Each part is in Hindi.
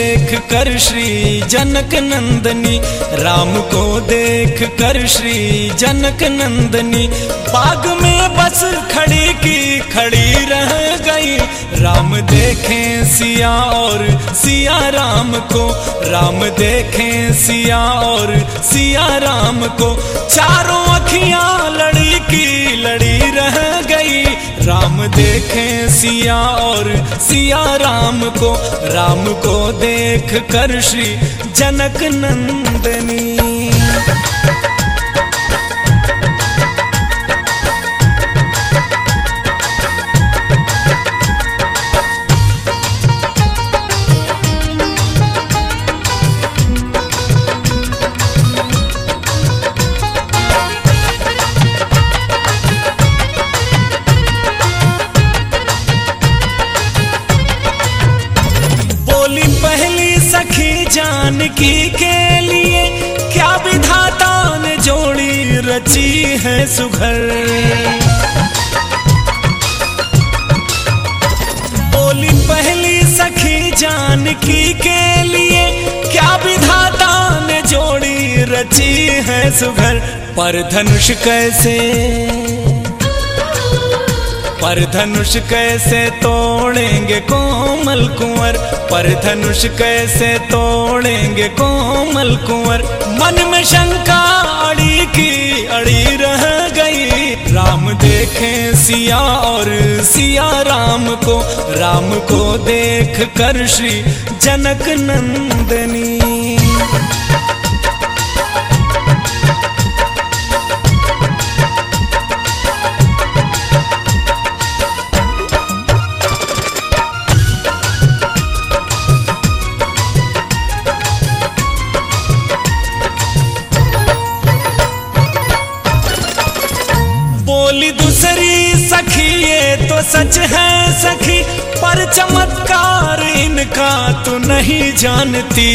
कर श्री जनक नंदनी राम को देख कर श्री जनक नंदनी बाग में बस खड़ी की खड़ी रह गई। राम देखें सिया और सिया राम को। राम देखें सिया और सिया राम को। चारों अखियाँ लड़ी की लड़ी देखें सिया और सिया राम को राम को देख कर श्री जनक नंदनी। जानकी के लिए क्या विधाता ने जोड़ी रची है सुघर? बोली पहली सखी जानकी के लिए क्या विधाता ने जोड़ी रची है सुघर? पर धनुष कैसे? पर धनुष कैसे तोड़ेंगे कोमल कुंवर? पर धनुष कैसे तोड़ेंगे कोमल कुंवर? मन में शंका अड़ी की अड़ी रह गई। राम देखें सिया और सिया राम को। राम को देख कर श्री जनक नंदनी। बोली दूसरी, सखी, ये तो सच है सखी, पर चमत्कार इनका तो नहीं जानती।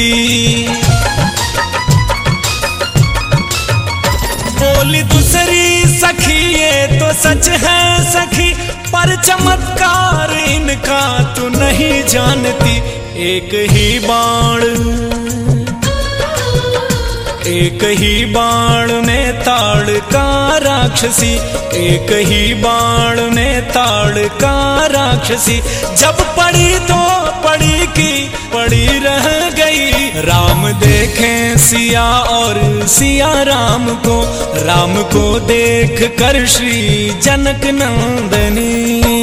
बोली दूसरी, सखी, ये तो सच है सखी, पर चमत्कार इनका तो नहीं जानती। एक ही बाण एक ही बाण में ताड़ का राक्षसी, एक ही बाण में ताड़ का राक्षसी। जब पड़ी तो पड़ी की, पड़ी रह गई। राम देखें सिया और सिया राम को राम को देख कर श्री जनक नंदनी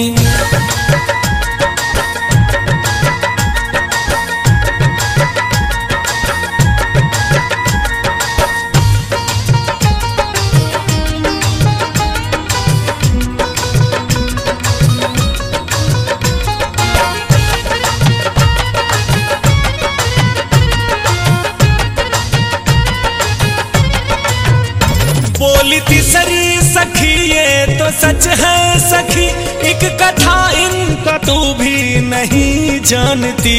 बोली तीसरी सखी, ये तो सच है सखी। एक कथा इनका तू भी नहीं जानती।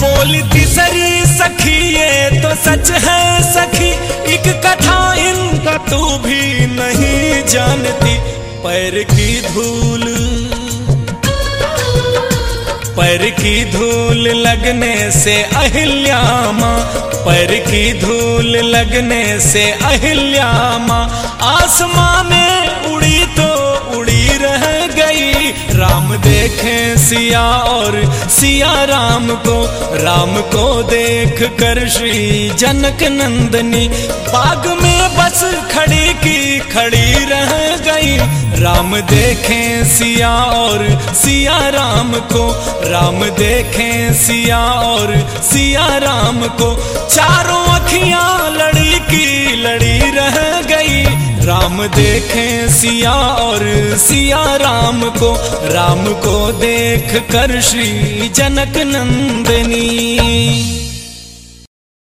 बोली तीसरी सखी, ये तो सच है सखी। एक कथा इनका तू भी नहीं जानती। पैर की धूल पैर की धूल लगने से अहिल्या माँ पर की धूल लगने से अहिल्या माँ राम देखें सिया और सिया राम को राम को देख कर श्री जनक नंदनी। बाग में बस खड़ी की खड़ी रह गई। राम देखें सिया और सिया राम को, राम देखें सिया और सिया राम को। चारों अखियाँ लड़ी की लड़ी रह गई। राम देखें सिया और सिया राम को राम को देख कर श्री जनक नंदनी।